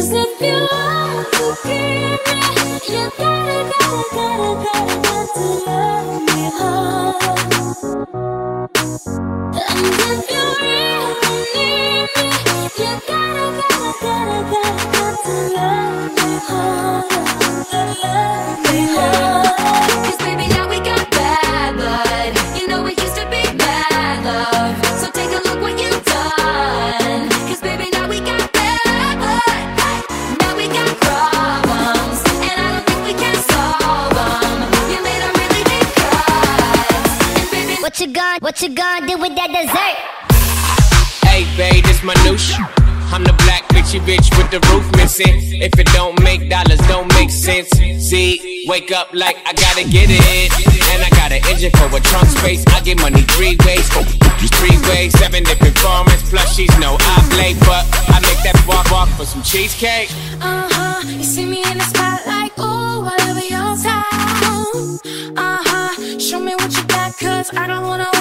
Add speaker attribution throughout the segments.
Speaker 1: Cause if you want to keep me, you gotta know. What you gonna do with that dessert?
Speaker 2: Hey, babe, this my new shit. I'm the black bitchy bitch with the roof missing. If it don't make dollars, don't make sense. See, wake up like I gotta get it. And I got an engine for a trunk space. I get money three ways. Three ways, seven different formats. Plus, she's no oblate, but I make that walk walk for some cheesecake.
Speaker 3: Uh huh. You see me in the spotlight, ooh, whatever your time. I don't wanna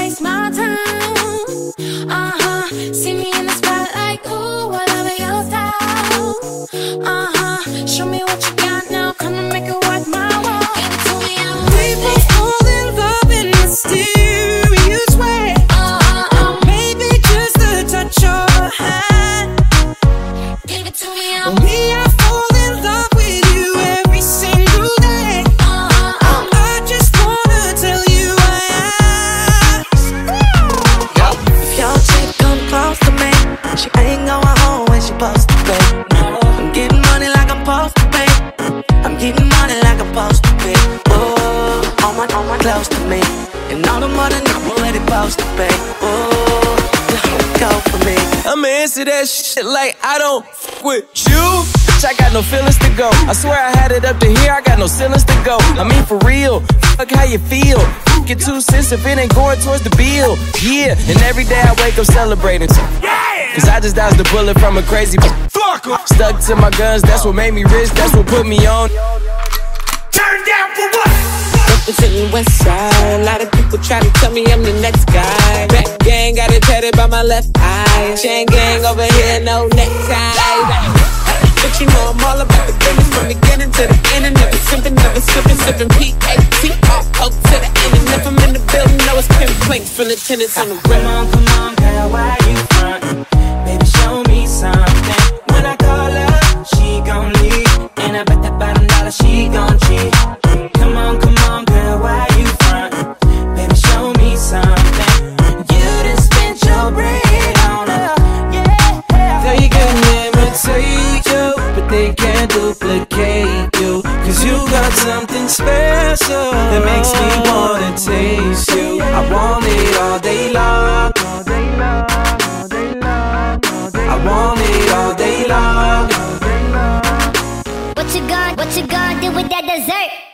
Speaker 4: all to me, and all the money nigga let it supposed to pay. Oh, go for me.
Speaker 5: I'ma answer that shit like I don't f- with you. Bitch, I got no feelings to go. I swear I had it up to here, I got no ceilings to go. I mean, for real, fuck how you feel. Get two cents if it ain't going towards the bill. Yeah, and every day I wake up celebrating. Cause I just dodged the bullet from a crazy fuck. Stuck to my guns, that's what made me rich, that's what put me on.
Speaker 2: Turn down for what?
Speaker 6: Representing West Side. A lot of people try to tell me I'm the next guy. Back gang got it tatted by my left eye. Chain gang over here, no necktie. But you know I'm all about the business from beginning to the end. And never simping, never sipping, sipping P-A-T, all to the end. And if I'm in the building, know it's pin planks from the tenants on the rim.
Speaker 7: Come on, come on, girl, why you frontin'?
Speaker 5: Special that makes me wanna taste you. I want it all day long. I want it all day long.
Speaker 1: What you gonna, what you gonna do with that dessert?